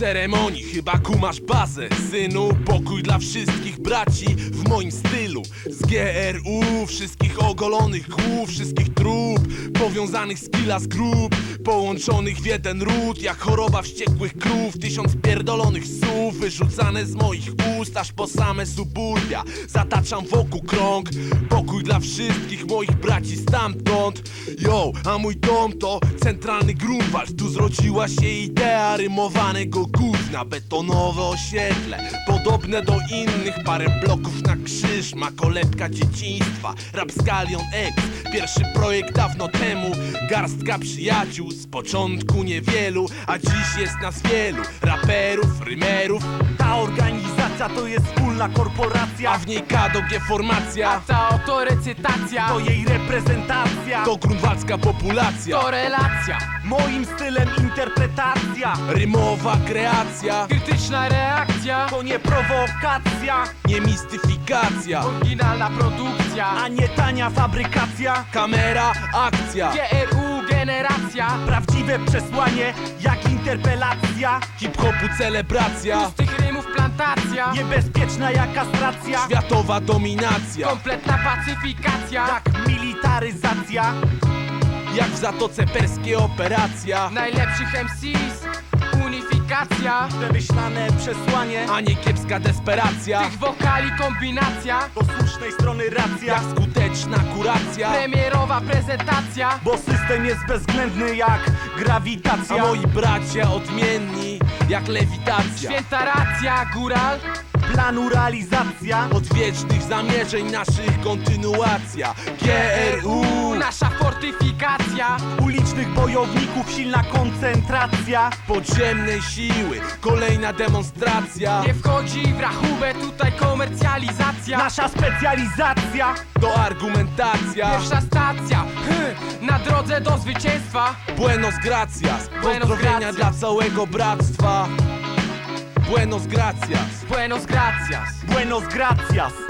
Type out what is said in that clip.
ceremonii. Chyba kumasz bazę. Synu, pokój dla wszystkich braci w moim stylu. Z GRU, wszystkich ogolonych głów, wszystkich trup Powiązanych z kila z grup Połączonych w jeden ród Jak choroba wściekłych krów Tysiąc pierdolonych słów Wyrzucane z moich ust Aż po same suburbia. Zataczam wokół krąg Pokój dla wszystkich moich braci stamtąd. Yo, a mój dom to centralny Grunwald. Tu zrodziła się idea rymowanego gówna Betonowe osiedle Podobne do innych Parę bloków na krzyż Ma kolebka dzieciństwa Rapskalion X Pierwszy projekt dawno temu Garstka przyjaciół Z początku niewielu A dziś jest nas wielu Raperów, rymerów. Ta organizacja to jest wspólna A korporacja w niej KDG formacja Ta oto recytacja. To jej reprezentacja To grunwaldzka populacja. To relacja. Moim stylem interpretacja. Rymowa kreacja. Krytyczna reakcja. To nie prowokacja. Nie mistyfikacja. Oryginalna produkcja. A nie tania fabrykacja. Kamera, akcja. GRU generacja? Prawdziwe przesłanie jak interpelacja. Hip-hopu celebracja. Z tych rymów plantacja. Niebezpieczna jak kastracja. Światowa dominacja. Kompletna pacyfikacja. Jak militaryzacja Jak w Zatoce Perskiej operacja. Najlepszych MCs Unifikacja. Przemyślane przesłanie A nie kiepska desperacja. Tych wokali kombinacja. Do słusznej strony racja Jak skuteczna kuracja. Premierowa prezentacja. Bo system jest bezwzględny jak A grawitacja moi bracia odmienni Jak lewitacja. Święta racja, góral Planu realizacja Odwiecznych zamierzeń naszych kontynuacja. GRU Nasza fortyfikacja. Ulicznych bojowników silna koncentracja. Podziemnej siły Kolejna demonstracja. Nie wchodzi w rachubę, tutaj komercjalizacja. Nasza specjalizacja. To argumentacja. Pierwsza stacja, hy, na drodze do zwycięstwa. Buenos gracias. Buenos Pozdrowienia gracias. dla całego bractwa Buenos gracias. Buenos gracias. Buenos gracias